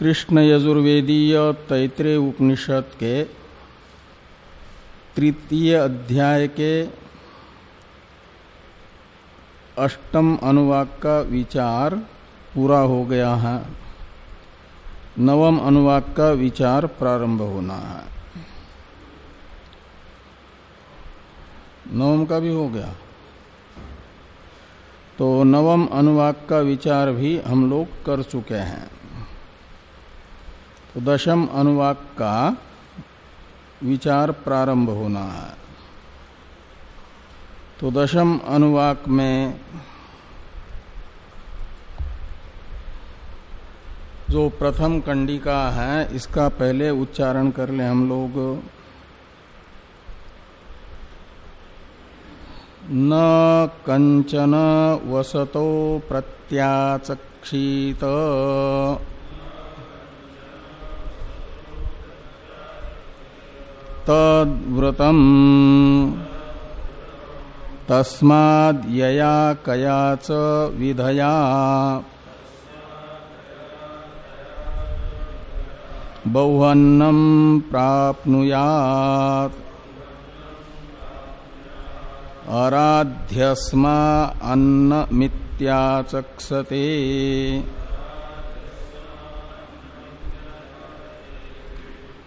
कृष्ण यजुर्वेदीय तैतृय उपनिषद के तृतीय अध्याय के अष्टम अनुवाक का विचार पूरा हो गया है। नवम अनुवाक का विचार प्रारंभ होना है। नवम का भी हो गया। तो नवम अनुवाक का विचार भी हम लोग कर चुके हैं। दशम अनुवाक का विचार प्रारंभ होना है। तो दशम अनुवाक में जो प्रथम कंडिका है, इसका पहले उच्चारण कर ले हम लोग। न कंचन वसतो प्रत्याचक्षित। तद्व्रतम तस्माद्यया कयाच विधया। बहुन्नम प्राप्नुयात्। आराध्यस्मा अन्न मित्याचक्षते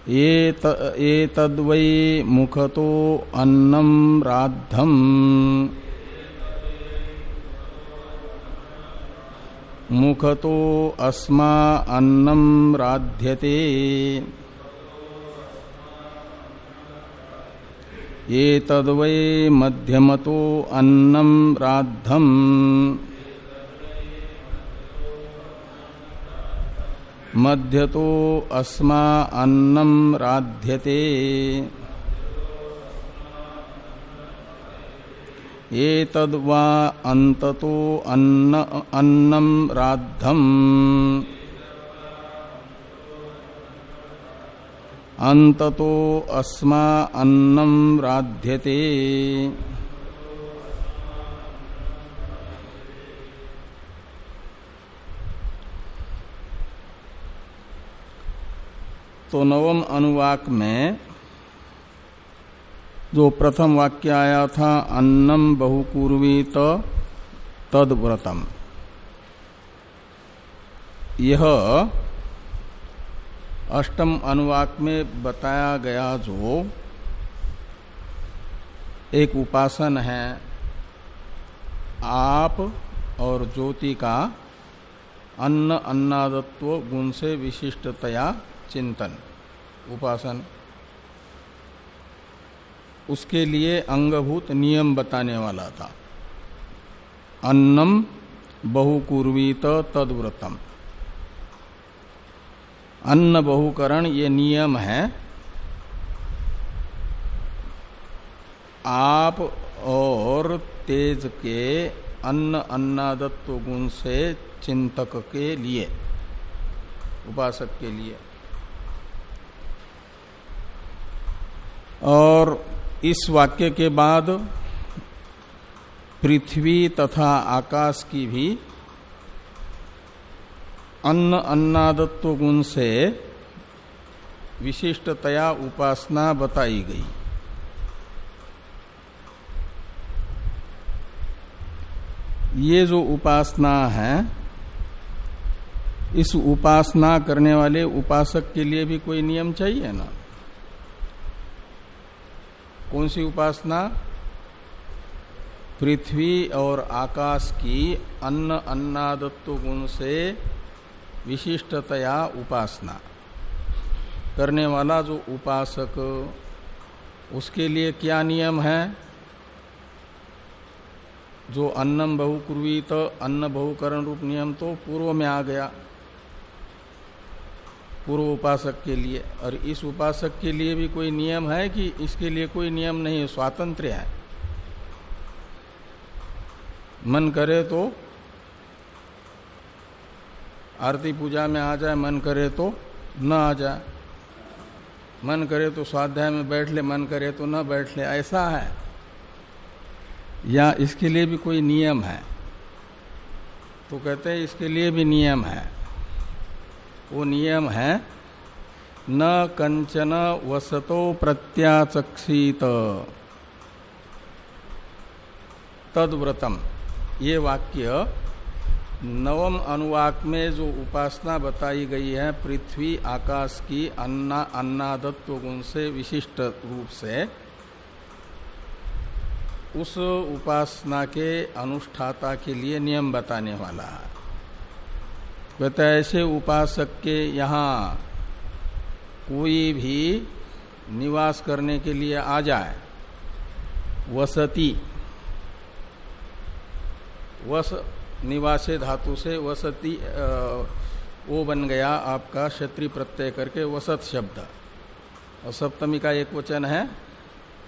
एतद्वै मुखतो अन्नम राद्धम। मुखतो अस्मा अन्नम राध्यते। एतद्वै मध्यमतो अन्नम राद्धम। मध्य तो अस्मा अन्नम राध्यते। ये तद्वा अंततो अन्न अन्नम राद्धम। अंततो अस्मा अन्नम राध्यते। तो नवम अनुवाक में जो प्रथम वाक्य आया था, अन्नम बहुपूर्वीत तदव्रतम। यह अष्टम अनुवाक में बताया गया जो एक उपासन है, आप और ज्योति का अन्न अन्नादत्व गुण से विशिष्टतया चिंतन, उपासन। उसके लिए अंगभूत नियम बताने वाला था। अन्नम बहुकुर्वीत तदव्रतम। अन्न बहुकरण ये नियम है। आप और तेज के अन्न अन्नादत्व गुण से चिंतक के लिए, उपासक के लिए। और इस वाक्य के बाद पृथ्वी तथा आकाश की भी अन्न अन्नादत्व गुण से विशिष्टतया उपासना बताई गई। ये जो उपासना है, इस उपासना करने वाले उपासक के लिए भी कोई नियम चाहिए ना? कौन सी उपासना? पृथ्वी और आकाश की अन्न अन्नादत्व गुण से विशिष्टतया उपासना। करने वाला जो उपासक, उसके लिए क्या नियम है? जो अन्नम बहुकुर्वी तो अन्न बहुकरण रूप नियम तो पूर्व में आ गया। पूर्व उपासक के लिए। और इस उपासक के लिए भी कोई नियम है कि इसके लिए कोई नियम नहीं है स्वातंत्र है। मन करे तो आरती पूजा में आ जाए, मन करे तो न आ जाए। मन करे तो स्वाध्याय में बैठ ले, मन करे तो न बैठ ले, ऐसा है। या इसके लिए भी कोई नियम है। तो कहते हैं इसके लिए भी नियम है। वो नियम है, न कंचन वसतो प्रत्याचक्षित। तदव्रतम। ये वाक्य नवम अनुवाक में जो उपासना बताई गई है, पृथ्वी, आकाश की अन्ना, अन्नादत्व गुण से विशिष्ट रूप से, उस उपासना के अनुष्ठाता के लिए नियम बताने वाला है। कहते ऐसे उपासक के यहाँ कोई भी निवास करने के लिए आ जाए, वसती, वस, निवासे धातु से वसती वो बन गया आपका क्षत्रि प्रत्यय करके वसत शब्द। और सप्तमी का एक वचन है,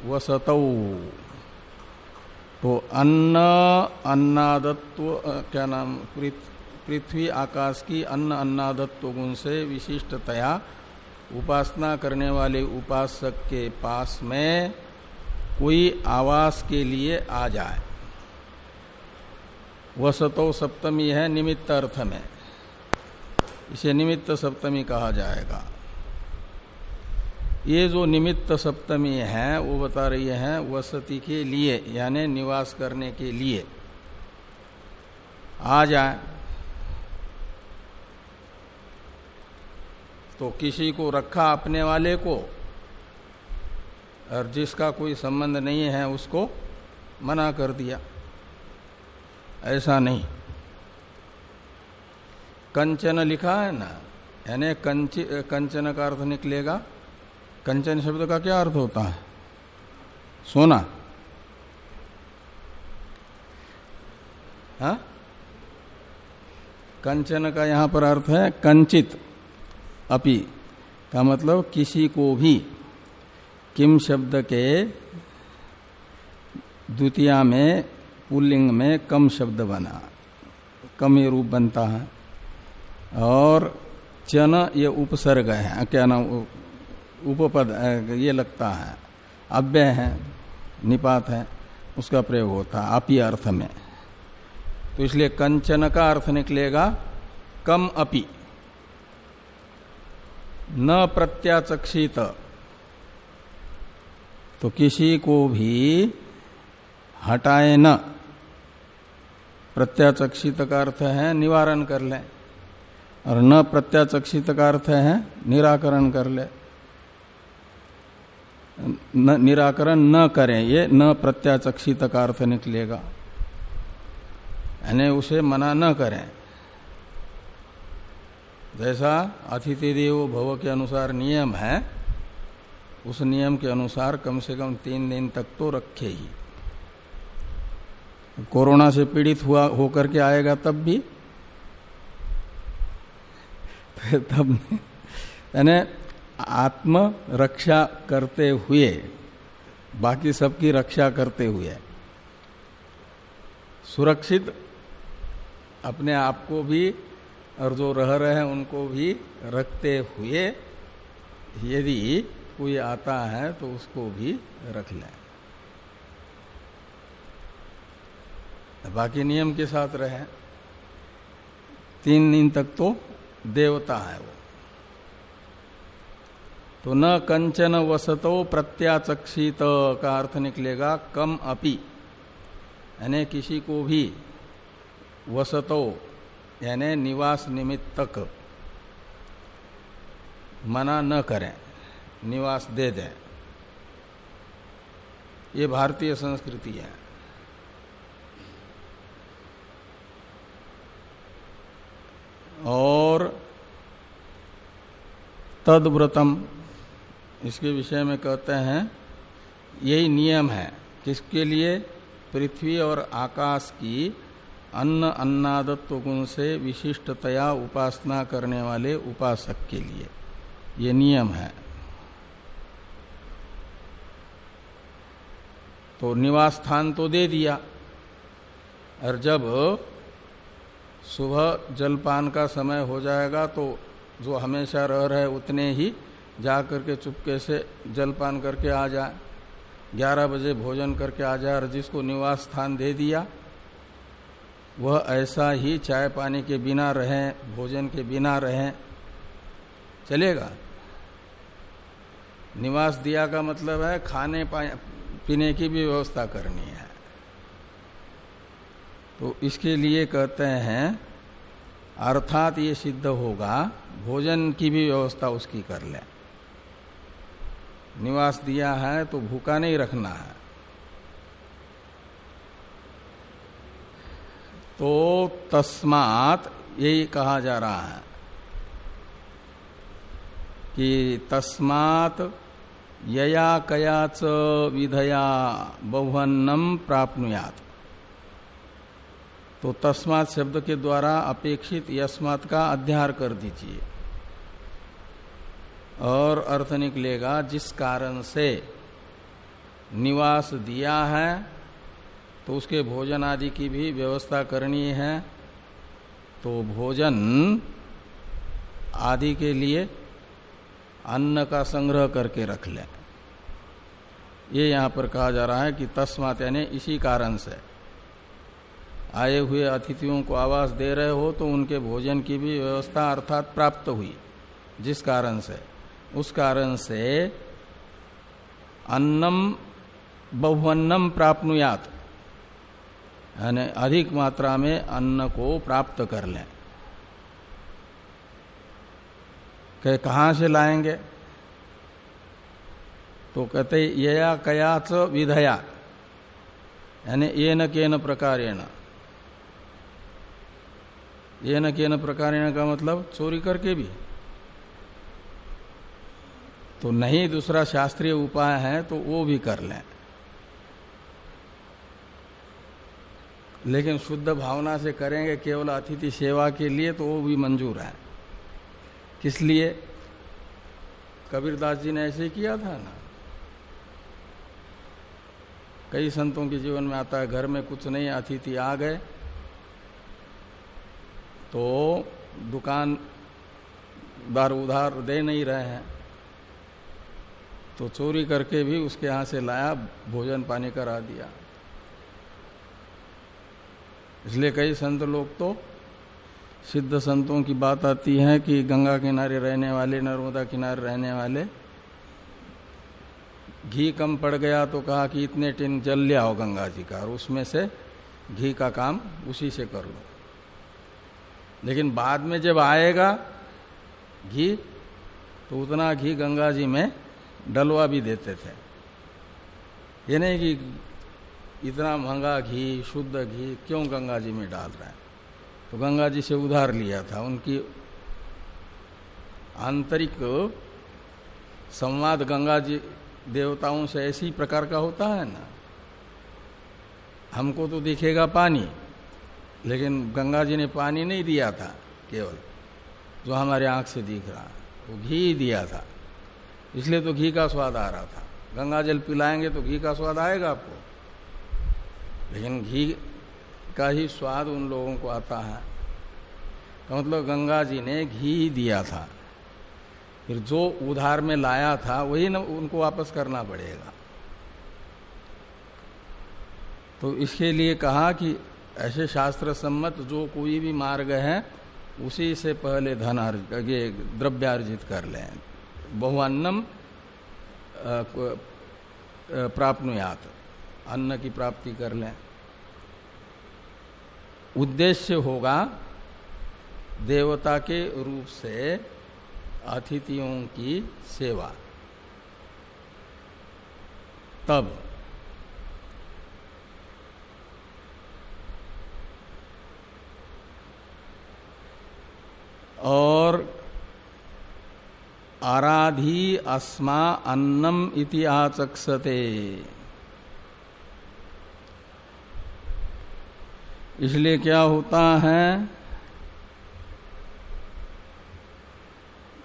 वसत। तो अन्न, अन्नादत्व क्या नाम पृथ्वी आकाश की अन्न अन्नादत्व गुण से विशिष्टतया उपासना करने वाले उपासक के पास में कोई आवास के लिए आ जाए। वसतो सप्तमी है निमित्त अर्थ में। इसे निमित्त सप्तमी कहा जाएगा। ये जो निमित्त सप्तमी है, वो बता रही है वसति के लिए, यानी निवास करने के लिए। आ जाए। तो किसी को रखा अपने वाले को, और जिसका कोई संबंध नहीं है उसको मना कर दिया। ऐसा नहीं। कंचन लिखा है ना, यानी कंच, कंचन का अर्थ निकलेगा। कंचन शब्द का क्या अर्थ होता है? सोना। हा? कंचन का यहाँ पर अर्थ है कंचित। अपि, का मतलब किसी को भी, किम शब्द के द्वितीया में, पुल्लिंग में कम शब्द बना, कम ये रूप बनता है। और चन ये उपसर्ग है, क्या नाम उपपद ये लगता है। अव्यय है, निपात है, उसका प्रयोग होता है, अपी अर्थ में। तो इसलिए कंचन का अर्थ निकलेगा, कम अपि। न प्रत्याचक्षित। तो किसी को भी हटाए न। प्रत्याचक्षित का अर्थ है निवारण कर ले। और न प्रत्याचक्षित का अर्थ है निराकरण कर ले। न, निराकरण न करें, ये न प्रत्याचक्षित का अर्थ निकलेगा। यानी उसे मना न करें। जैसा अतिथि देव भव के अनुसार नियम है, उस नियम के अनुसार कम से कम तीन दिन तक तो रखे ही। कोरोना से पीड़ित हुआ, होकर के आएगा तब भी? तब यानी आत्म रक्षा करते हुए, बाकी सबकी रक्षा करते हुए, सुरक्षित अपने आप को भी और जो रह रहे हैं उनको भी रखते हुए यदि कोई आता है तो उसको भी रख लें। बाकी नियम के साथ रहे। तीन दिन तक तो देवता है वो। तो न कंचन वसतो प्रत्याचक्षित का अर्थ निकलेगा कम अपि। यानी किसी को भी वसतो यानी निवास निमित्तक। मना न करें, निवास दे दें। ये भारतीय संस्कृति है। और तदव्रतम, इसके विषय में कहते हैं, यही नियम है, किसके लिए? पृथ्वी और आकाश की अन्न अन्नादत्व गुण से विशिष्टतया उपासना करने वाले उपासक के लिए। ये नियम है। तो निवास स्थान तो दे दिया। और जब सुबह जलपान का समय हो जाएगा तो जो हमेशा रह रहे उतने ही जा करके चुपके से जलपान करके आ जाए। ग्यारह बजे भोजन करके आ जाए और जिसको निवास स्थान दे दिया वह ऐसा ही चाय पानी के बिना रहे, भोजन के बिना रहे। चलेगा? निवास दिया का मतलब है खाने पीने की भी व्यवस्था करनी है। तो इसके लिए कहते हैं, अर्थात ये सिद्ध होगा, भोजन की भी व्यवस्था उसकी कर ले। निवास दिया है तो भूखा नहीं रखना है। तो तस्मात यही कहा जा रहा है कि तस्मात यया कयाच विधया बहुवन्नम प्राप्नुयात। तो तस्मात शब्द के द्वारा अपेक्षित यस्मात का अध्यार कर दीजिए। और अर्थ निकलेगा, जिस कारण से निवास दिया है तो उसके भोजन आदि की भी व्यवस्था करनी है। तो भोजन आदि के लिए अन्न का संग्रह करके रख ले। ये यहाँ पर कहा जा रहा है कि तस्मात यानी इसी कारण से आए हुए अतिथियों को आवास दे रहे हो तो उनके भोजन की भी व्यवस्था अर्थात प्राप्त हुई। जिस कारण से? उस कारण से अन्नम बहुअन्नम प्राप्नुयात। यानी अधिक मात्रा में अन्न को प्राप्त कर लें। कहे, कहाँ से लाएँगे? तो कहते, यया कयाच विधया। यानी, ये न के न ये न के न प्रकार का मतलब चोरी करके भी? तो नहीं, दूसरा शास्त्रीय उपाय है तो वो भी कर लें। लेकिन शुद्ध भावना से करेंगे केवल अतिथि सेवा के लिए तो वो भी मंजूर है। किस लिए? कबीरदास जी ने ऐसे किया था ना। कई संतों के जीवन में आता है, घर में कुछ नहीं, अतिथि आ गए तो दुकान दार उधार दे नहीं रहे हैं। तो चोरी करके भी उसके यहाँ से लाया, भोजन पानी करा दिया। इसलिए कई संत लोग तो सिद्ध संतों की बात आती है कि गंगा किनारे रहने वाले, नर्मदा किनारे रहने वाले, घी कम पड़ गया तो कहा कि इतने टिन जल ले आओ गंगा जी का, और उसमें से घी का काम उसी से कर लो। लेकिन बाद में जब आएगा घी तो उतना घी गंगा जी में डलवा भी देते थे। ये नहीं कि इतना महँगा घी, शुद्ध घी क्यों गंगा जी में डाल रहे हैं? तो गंगा जी से उधार लिया था। उनकी आंतरिक संवाद गंगा जी देवताओं से ऐसी प्रकार का होता है ना। हमको तो दिखेगा पानी, लेकिन गंगा जी ने पानी नहीं दिया था, केवल जो हमारे आँख से दिख रहा वो घी दिया था। इसलिए तो घी का स्वाद आ रहा था। गंगा जल पिलाएँगे तो घी का स्वाद आएगा आपको। लेकिन घी का ही स्वाद उन लोगों को आता है। तो मतलब गंगा जी ने घी दिया था। फिर जो उधार में लाया था, वही ना उनको वापस करना पड़ेगा। तो इसके लिए कहा कि ऐसे शास्त्र सम्मत जो कोई भी मार्ग है, उसी से पहले धन द्रव्यार्जित कर लें। बहुअन्नम प्राप्नुयात। अन्न की प्राप्ति कर लें। उद्देश्य होगा देवता के रूप से अतिथियों की सेवा। तब और आराधी अस्मा अन्नम इति आचक्षते। इसलिए क्या होता है?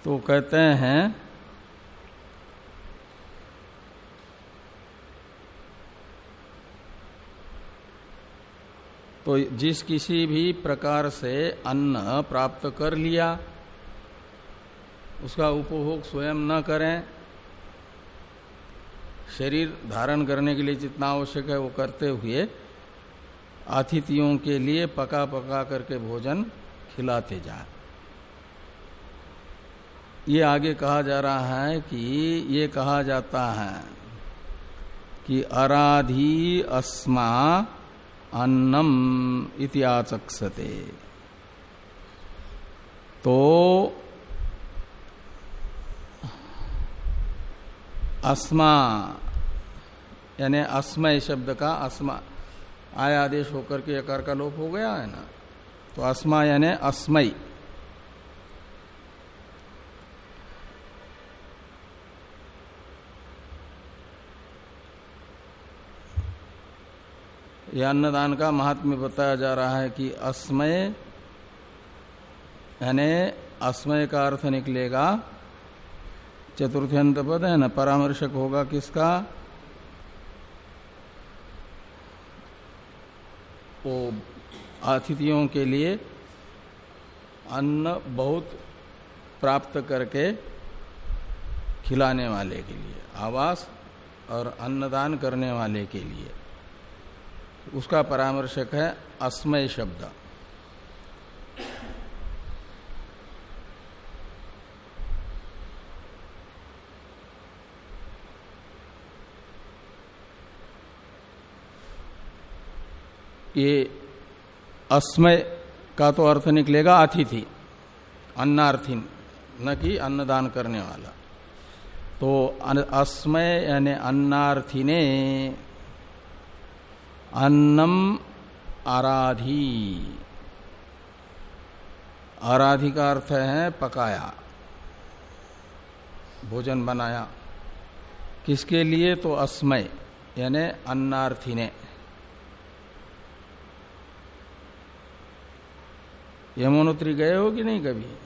तो कहते हैं तो जिस किसी भी प्रकार से अन्न प्राप्त कर लिया, उसका उपभोग स्वयं न करें। शरीर धारण करने के लिए जितना आवश्यक है वो करते हुए अतिथियों के लिए पका पका करके भोजन खिलाते जाए ये आगे कहा जा रहा है कि ये कहा जाता है कि अराधी अस्मा अन्नम इतिहाचक्षते तो अस्मा, यानी अस्मय शब्द का अस्मा आय आदेश होकर के अकार का लोप हो गया है ना? तो अस्मा यानी अस्मय यह अन्नदान का महात्म्य बताया जा रहा है कि अस्मय यानी अस्मय का अर्थ निकलेगा चतुर्थ अंत पद है ना, परामर्शक होगा किसका? वो अतिथियों के लिए अन्न बहुत प्राप्त करके खिलाने वाले के लिए, आवास और अन्नदान करने वाले के लिए। उसका परामर्शक है, अस्मय शब्द। ये अस्मय का तो अर्थ निकलेगा अतिथि, अन्नार्थिन, न कि अन्नदान करने वाला। तो अस्मय यानी अन्नार्थी ने अन्नम आराधी। आराधी का अर्थ है पकाया, भोजन बनाया। किसके लिए? तो अस्मय, यानी अन्नार्थी ने यमुनोत्री गए हो कि नहीं कभी?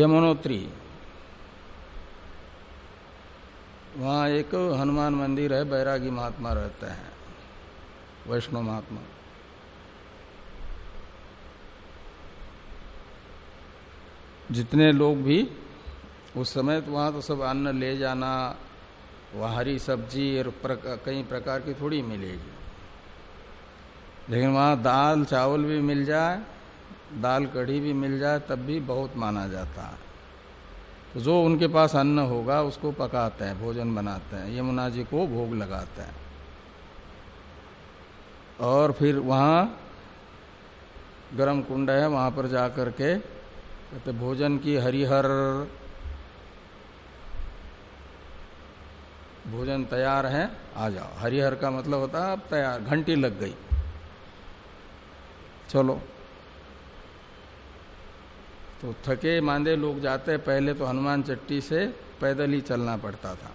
यमुनोत्री। वहाँ एक हनुमान मंदिर है बैरागी महात्मा रहते हैं। वैष्णव महात्मा। जितने लोग भी उस समय तो वहाँ तो सब अन्न ले जाना वह हरी सब्ज़ी और प्रक, कई प्रकार की थोड़ी मिलेगी। लेकिन वहाँ दाल, चावल भी मिल जाए, दाल कढ़ी भी मिल जाए, तब भी बहुत माना जाता है। तो जो उनके पास अन्न होगा, उसको पकाते हैं, भोजन बनाते हैं यमुना जी को भोग लगाते हैं। और फिर वहाँ गर्म कुंड है, वहाँ पर जाकर के कहते भोजन की हरिहर, भोजन तैयार है, आ जाओ। हरिहर का मतलब होता है, अब तैयार, घंटी लग गई। चलो। तो थके मांदे लोग जाते, पहले तो हनुमान चट्टी से पैदल ही चलना पड़ता था।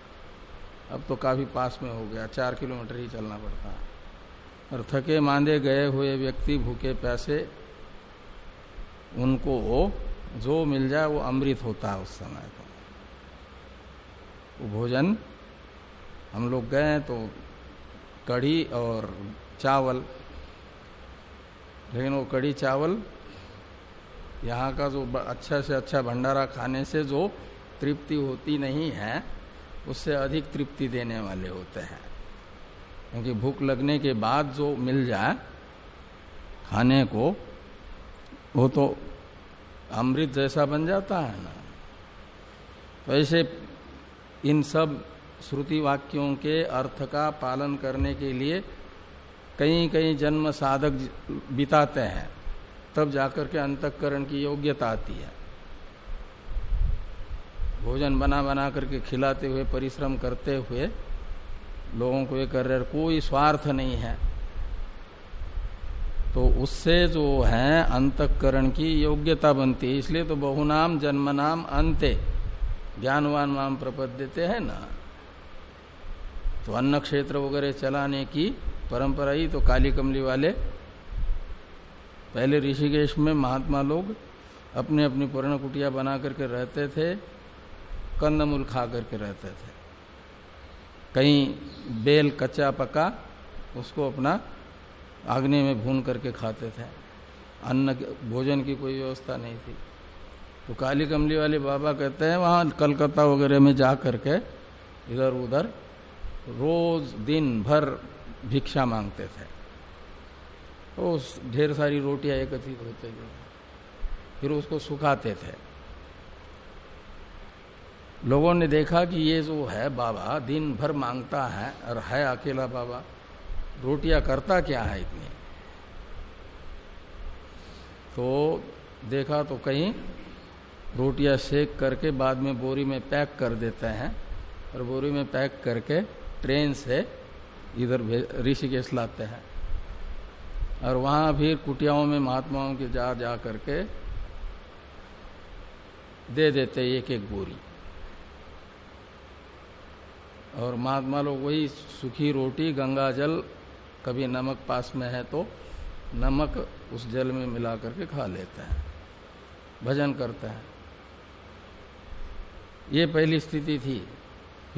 अब तो काफ़ी पास में हो गया, चार किलोमीटर ही चलना पड़ता। है और थके मांदे गए हुए व्यक्ति भूखे प्यासे, उनको जो मिल जाए वो अमृत होता है उस समय तो। वो भोजन हम लोग गए तो कढ़ी और चावल लेकिन वो कड़ी चावल यहाँ का जो अच्छा से अच्छा भंडारा खाने से जो तृप्ति होती नहीं है, उससे अधिक तृप्ति देने वाले होते हैं। क्योंकि भूख लगने के बाद जो मिल जाए खाने को, वो तो अमृत जैसा बन जाता है ना। तो ऐसे इन सब श्रुति वाक्यों के अर्थ का पालन करने के लिए कई कई जन्म साधक बिताते हैं, तब जाकर के अंतकरण की योग्यता आती है। भोजन बना बना करके खिलाते हुए, परिश्रम करते हुए लोगों को ये कर रहे कोई स्वार्थ नहीं है। तो उससे जो है, अंतकरण की योग्यता बनती है। इसलिए तो बहुनाम, जन्मनाम अंत्य ज्ञानवान माम प्रपद देते हैं ना। तो अन्न क्षेत्र वगैरह चलाने की परंपरा ही तो काली कमली वाले। पहले ऋषिकेश में महात्मा लोग अपने अपनी पूर्ण कुटिया बना करके रहते थे, कंदमूल खा करके रहते थे। कहीं बेल, कच्चा पका, उसको अपना आग्नि में भून करके खाते थे। अन्न भोजन की कोई व्यवस्था नहीं थी। तो काली कमली वाले बाबा कहते हैं, वहाँ कलकत्ता वगैरह में जा करके इधर उधर रोज दिन भर भिक्षा मांगते थे। तो ढेर सारी रोटियाँ एकत्रित होते गए फिर उसको सुखाते थे। लोगों ने देखा कि ये जो है बाबा, दिन भर माँगता है और है अकेला बाबा। रोटियाँ करता क्या है इतनी? तो देखा तो कहीं रोटियाँ सेक करके बाद में बोरी में पैक कर देते हैं और बोरी में पैक करके ट्रेन से इधर ऋषिकेश लाते हैं। और वहाँ भी कुटियाओं में महात्माओं के जा जा करके दे देते एक एक बोरी। और महात्मा लोग वही सूखी रोटी, गंगा जल, कभी नमक पास में है तो नमक उस जल में मिला करके खा लेते हैं, भजन करते हैं। ये पहली स्थिति थी।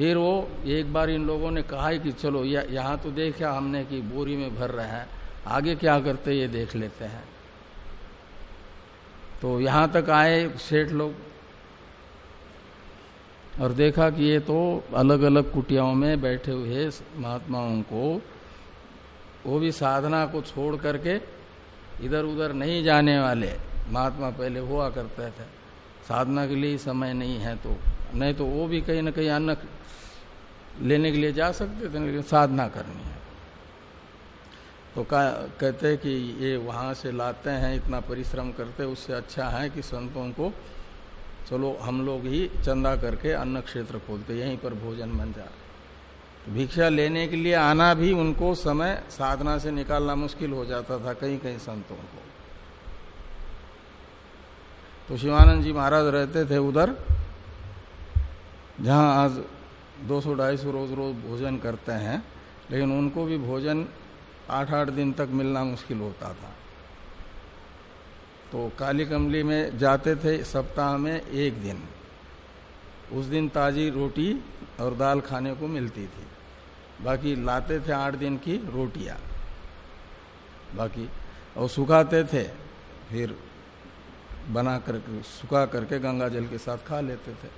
फिर वो एक बार इन लोगों ने कहा है कि चलो यहाँ तो देखा हमने कि बोरी में भर रहे हैं, आगे क्या करते ये देख लेते हैं। तो यहाँ तक आए सेठ लोग और देखा कि ये तो अलग अलग कुटियाओं में बैठे हुए महात्माओं को। वो भी साधना को छोड़ करके इधर उधर नहीं जाने वाले। महात्मा पहले हुआ करते थे। साधना के लिए समय नहीं है तो नहीं तो वो भी कहीं ना कहीं अन्न लेने के लिए जा सकते थे, लेकिन साधना करनी है। तो का, कहते हैं कि ये वहाँ से लाते हैं, इतना परिश्रम करते उससे अच्छा है कि संतों को, चलो हम लोग ही चंदा करके अन्न क्षेत्र खोलते, यहीं पर भोजन बन जाए। तो भिक्षा लेने के लिए आना भी उनको समय, साधना से निकालना मुश्किल हो जाता था कहीं कहीं संतों को। तो शिवानंद जी महाराज रहते थे उधर जहाँ आज 200-250 रोज रोज भोजन करते हैं, लेकिन उनको भी भोजन आठ आठ दिन तक मिलना मुश्किल होता था। तो काली कमली में जाते थे सप्ताह में एक दिन। उस दिन ताजी रोटी और दाल खाने को मिलती थी। बाकी लाते थे आठ दिन की रोटियाँ। बाकी और सुखाते थे, फिर बना करके, सुखा करके गंगा जल के साथ खा लेते थे।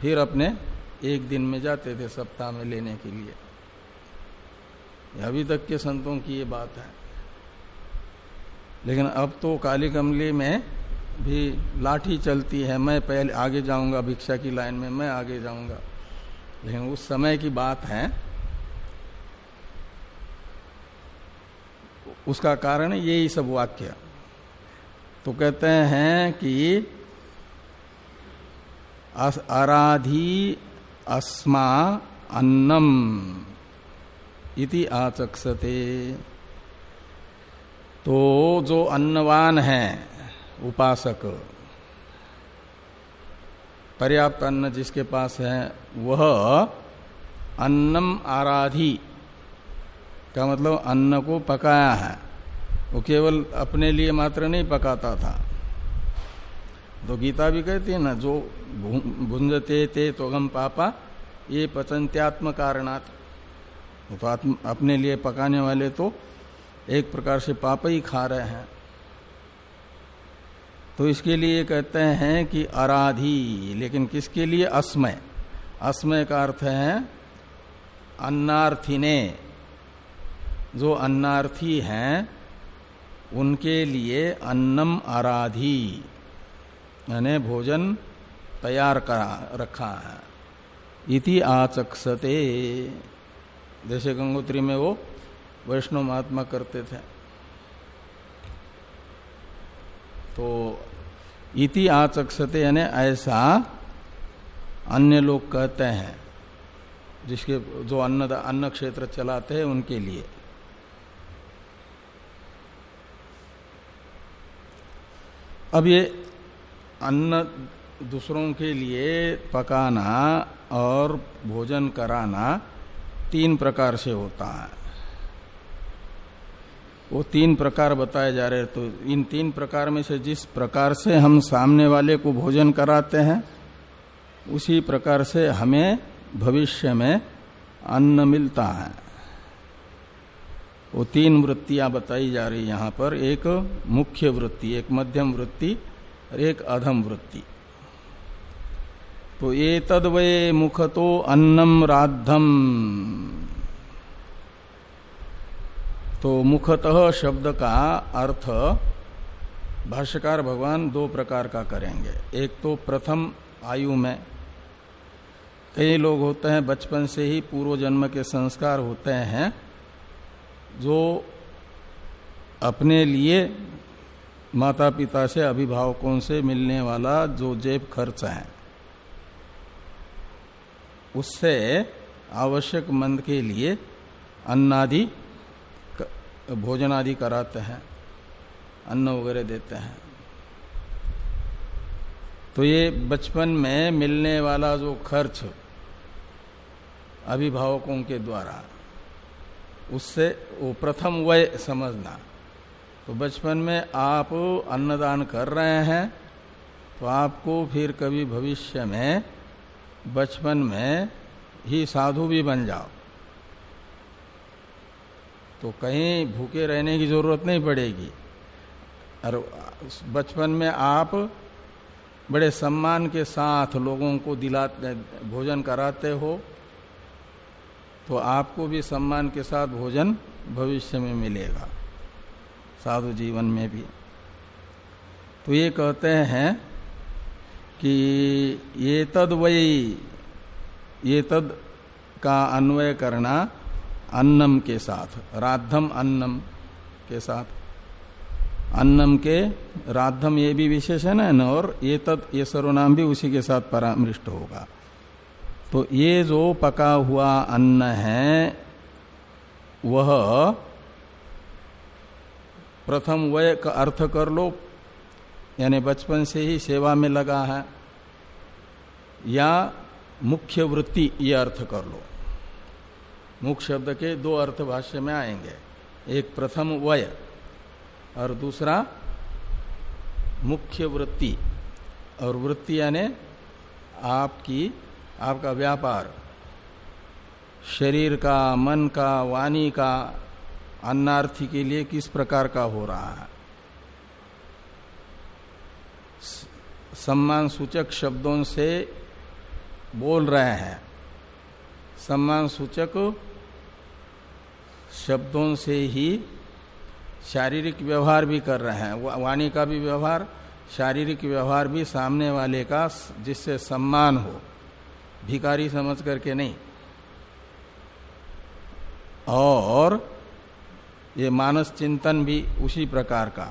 फिर अपने एक दिन में जाते थे सप्ताह में लेने के लिए। अभी तक के संतों की ये बात है। लेकिन अब तो काली कमली में भी लाठी चलती है। मैं पहले आगे जाऊँगा, भिक्षा की लाइन में मैं आगे जाऊँगा। लेकिन उस समय की बात है। उसका कारण यही सब वाक्य। तो कहते हैं कि आराधी अस्मा अन्नम इति आचक्षते। तो जो अन्नवान है, उपासक, पर्याप्त अन्न जिसके पास है, वह अन्नम आराधी, का मतलब अन्न को पकाया है। वो केवल अपने लिए मात्र नहीं पकाता था। तो गीता भी कहती है ना जो भुंजते ते तो गम पापा ये पचंत्यात्म कारणात् तो आत्म, अपने लिए पकाने वाले तो एक प्रकार से पाप ही खा रहे हैं। तो इसके लिए कहते हैं कि आराधी लेकिन किसके लिए? अस्मय। अस्मय का अर्थ है अन्नार्थिने। जो अन्नार्थी हैं उनके लिए अन्नम आराधी। यानी भोजन तैयार करा, रखा है। इति आचक्षते। जैसे गंगोत्री में वो वैष्णव महात्मा करते थे। तो इति आचक्षते यानी ऐसा अन्य लोग कहते हैं, जिसके जो अन्न अन्न क्षेत्र चलाते हैं उनके लिए। अब ये अन्न दूसरों के लिए पकाना और भोजन कराना तीन प्रकार से होता है। वो तीन प्रकार बताए जा रहे तो इन तीन प्रकार में से जिस प्रकार से हम सामने वाले को भोजन कराते हैं, उसी प्रकार से हमें भविष्य में अन्न मिलता है। वो तीन वृत्तियाँ बताई जा रही यहाँ पर। एक मुख्य वृत्ति, एक मध्यम वृत्ति और एक अधम वृत्ति। तो ये तदवे मुख तो अन्नम राधम तो मुखतः शब्द का अर्थ भाष्यकार भगवान दो प्रकार का करेंगे। एक तो प्रथम आयु में कई लोग होते हैं, बचपन से ही पूर्व जन्म के संस्कार होते हैं, जो अपने लिए माता पिता से अभिभावकों से मिलने वाला जो जेब खर्च है, उससे आवश्यक मंद के लिए अन्नादि भोजन आदि कराते हैं, अन्न वगैरह देते हैं। तो ये बचपन में मिलने वाला जो खर्च अभिभावकों के द्वारा, उससे वो प्रथम वय समझना। तो बचपन में आप अन्नदान कर रहे हैं तो आपको फिर कभी भविष्य में, बचपन में ही साधु भी बन जाओ। तो कहीं भूखे रहने की ज़रूरत नहीं पड़ेगी। और बचपन में आप बड़े सम्मान के साथ लोगों को दिलाते भोजन कराते हो तो आपको भी सम्मान के साथ भोजन भविष्य में मिलेगा। साधु जीवन में भी। तो ये कहते हैं कि ये तद वही, ये तद का अन्वय करना अन्नम के साथ राधम अन्नम के साथ। अन्नम के राधम ये भी विशेषण है न और ये तद, ये सर्वनाम भी उसी के साथ परामृष्ट होगा। तो ये जो पका हुआ अन्न है, वह प्रथम वय का अर्थ कर लो। यानी बचपन से ही सेवा में लगा है। या मुख्य वृत्ति ये अर्थ कर लो। मुख्य शब्द के दो अर्थ भाष्य में आएँगे। एक प्रथम वय और दूसरा मुख्य वृत्ति। और वृत्ति यानी आपकी, आपका व्यापार। शरीर का, मन का, वाणी का अन्नार्थी के लिए किस प्रकार का हो रहा है? सम्मान सूचक शब्दों से बोल रहे हैं। सम्मान सूचक शब्दों से ही शारीरिक व्यवहार भी कर रहे हैं। वाणी का भी व्यवहार, शारीरिक व्यवहार भी सामने वाले का जिससे सम्मान हो। भिकारी समझ करके नहीं। और ये मानस चिंतन भी उसी प्रकार का,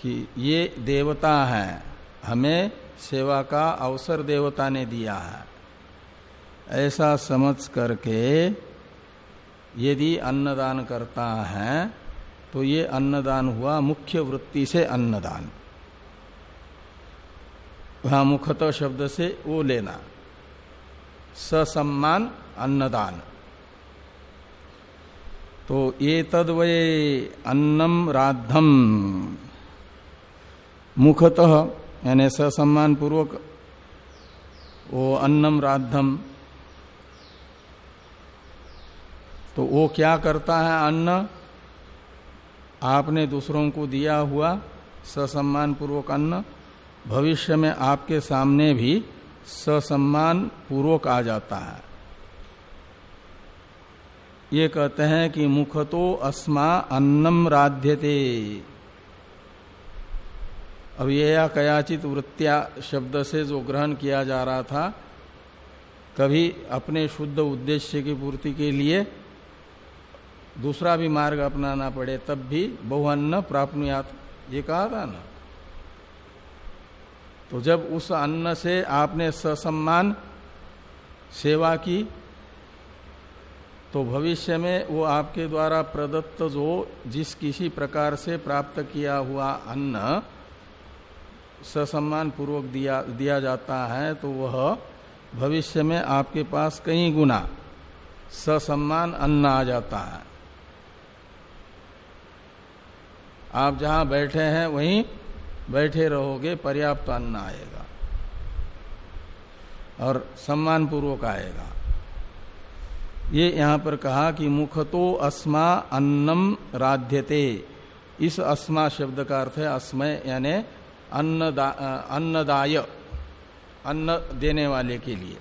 कि ये देवता है, हमें सेवा का अवसर देवता ने दिया है। ऐसा समझ करके यदि अन्नदान करता है तो ये अन्नदान हुआ मुख्य वृत्ति से अन्नदान। वहाँ मुखत शब्द से वो लेना। ससम्मान अन्नदान। तो ये तद वे अन्नम राधम मुखतः, यानी ससम्मान पूर्वक वो अन्नम राधम तो वो क्या करता है अन्न? आपने दूसरों को दिया हुआ ससम्मान पूर्वक अन्न, भविष्य में आपके सामने भी ससम्मान पूर्वक आ जाता है। ये कहते हैं कि मुख तो अस्मा अन्नम राध्यते। अब ये या कयाचित वृत्तिया शब्द से जो ग्रहण किया जा रहा था, कभी अपने शुद्ध उद्देश्य की पूर्ति के लिए दूसरा भी मार्ग अपनाना पड़े, तब भी बहुअन्न प्राप्त ये कहा था ना? तो जब उस अन्न से आपने ससम्मान सेवा की तो भविष्य में वो आपके द्वारा प्रदत्त जो जिस किसी प्रकार से प्राप्त किया हुआ अन्न ससम्मान पूर्वक दिया दिया जाता है तो वह भविष्य में आपके पास कई गुना ससम्मान अन्न आ जाता है। आप जहाँ बैठे हैं, वहीं बैठे रहोगे, पर्याप्त अन्न आएगा और सम्मान पूर्वक आएगा। ये यहाँ पर कहा कि मुख तो अस्मा अन्नम राध्यते। इस अस्मा शब्द का अर्थ है अस्मय यानी अन्नदा, अन्नदाय अन्न देने वाले के लिए।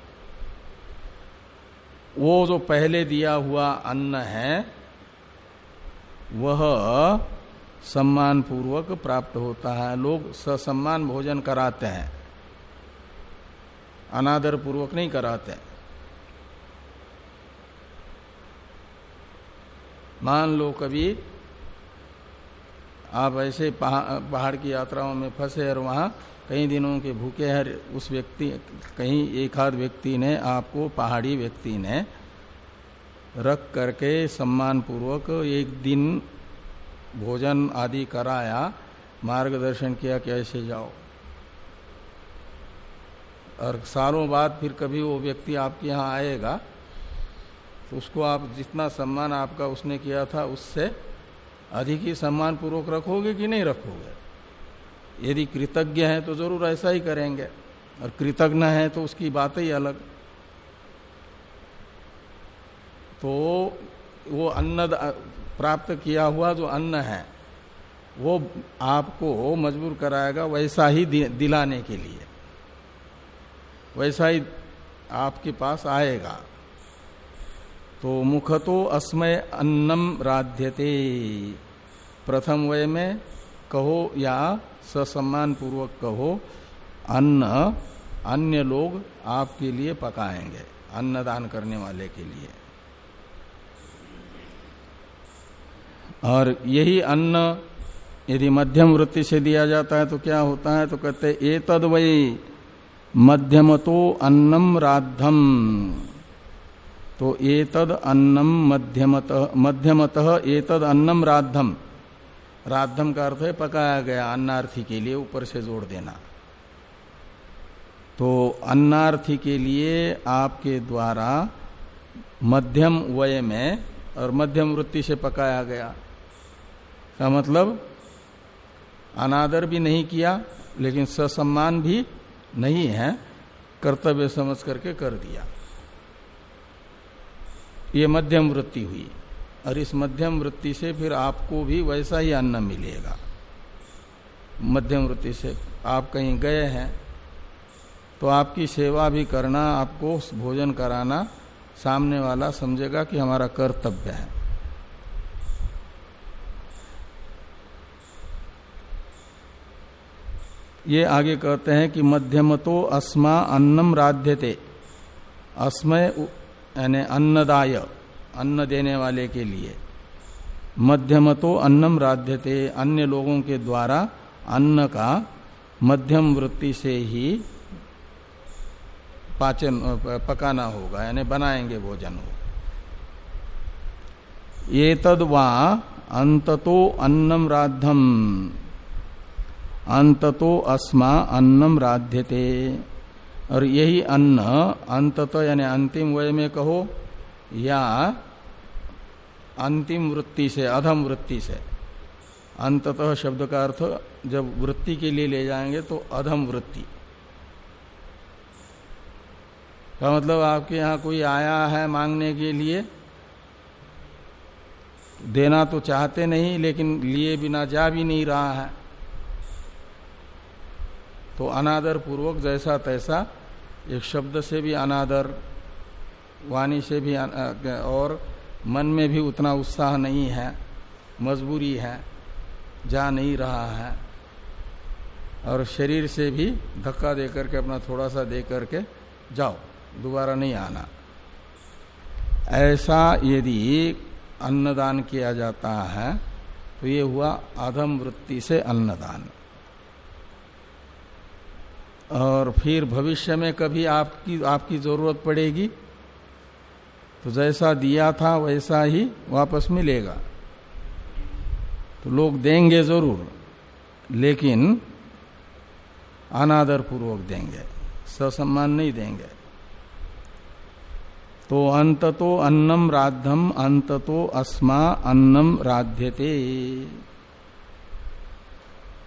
वो जो पहले दिया हुआ अन्न है वह सम्मान पूर्वक प्राप्त होता है। लोग ससम्मान भोजन कराते हैं। अनादर पूर्वक नहीं कराते मान लो कभी आप ऐसे पहाड़ की यात्राओं में फंसे और वहाँ कई दिनों के भूखे हर उस व्यक्ति, कहीं एक आध व्यक्ति ने, आपको पहाड़ी व्यक्ति ने रख करके सम्मान पूर्वक एक दिन भोजन आदि कराया, मार्गदर्शन किया कैसे जाओ। और सालों बाद फिर कभी वो व्यक्ति आपके यहाँ आएगा तो उसको आप जितना सम्मान आपका उसने किया था, उससे अधिक ही सम्मान पूर्वक रखोगे कि नहीं रखोगे? यदि कृतज्ञ है तो ज़रूर ऐसा ही करेंगे, और कृतज्ञ है तो उसकी बात ही अलग। तो वो अन्न प्राप्त किया हुआ जो अन्न है, वो आपको मजबूर कराएगा वैसा ही दिलाने के लिए। वैसा ही आपके पास आएगा। तो मुख तो अस्मय अन्नम राध्यते। प्रथम वय में कहो या ससम्मान पूर्वक कहो, अन्न, अन्य लोग आपके लिए पकाएँगे, अन्नदान करने वाले के लिए। और यही अन्न यदि मध्यम वृत्ति से दिया जाता है तो क्या होता है? तो कहते ए तद वही मध्यमतो अन्नम राधम तो एतद अन्नम मध्यमत मध्यमत एतद अन्नम राधम राधम का अर्थ है पकाया गया अन्नार्थी के लिए ऊपर से जोड़ देना। तो अन्नार्थी के लिए आपके द्वारा मध्यम वय में और मध्यम वृत्ति से पकाया गया। का मतलब? अनादर भी नहीं किया, लेकिन ससम्मान भी नहीं है, कर्तव्य समझ करके कर दिया। ये मध्यम वृत्ति हुई। और इस मध्यम वृत्ति से फिर आपको भी वैसा ही अन्न मिलेगा। मध्यम वृत्ति से आप कहीं गए हैं तो आपकी सेवा भी करना, आपको भोजन कराना सामने वाला समझेगा कि हमारा कर्तव्य है। ये आगे कहते हैं कि मध्यमतो अस्मा अन्नम राध्यते। अस्मय यानी अन्नदाय, अन्न देने वाले के लिए। मध्यमतो अन्नम राध्यते, अन्य लोगों के द्वारा अन्न का मध्यम वृत्ति से ही पाचन, पकाना होगा, यानी बनाएँगे भोजन हो। ये तद वा अंततो अन्नम राधम अंततो अस्मा अन्नम राध्यते। और यही अन्न, अंतत यानी अंतिम वय में कहो, या अंतिम वृत्ति से, अधम वृत्ति से। अंततः शब्द का अर्थ, जब वृत्ति के लिए ले जाएँगे तो अधम वृत्ति। का मतलब आपके यहाँ कोई आया है मांगने के लिए? देना तो चाहते नहीं, लेकिन लिए बिना जा भी नहीं रहा है। तो अनादर पूर्वक जैसा तैसा एक शब्द से भी अनादर, वाणी से भी और मन में भी उतना उत्साह नहीं है, मजबूरी है, जा नहीं रहा है। और शरीर से भी धक्का दे करके अपना थोड़ा सा दे करके जाओ, दोबारा नहीं आना। ऐसा यदि अन्नदान किया जाता है तो ये हुआ अधम वृत्ति से अन्नदान। और फिर भविष्य में कभी आपकी आपकी ज़रूरत पड़ेगी। तो जैसा दिया था वैसा ही वापस मिलेगा। तो लोग देंगे ज़रूर, लेकिन अनादर पूर्वक देंगे, ससम्मान नहीं देंगे। तो अंततो अन्नम राधम अंततो अस्मा अन्नम राध्यते।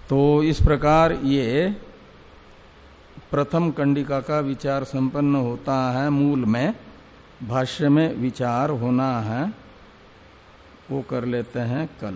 तो इस प्रकार ये प्रथम कंडिका का विचार संपन्न होता है, मूल में, भाष्य में विचार होना है, वो कर लेते हैं कल।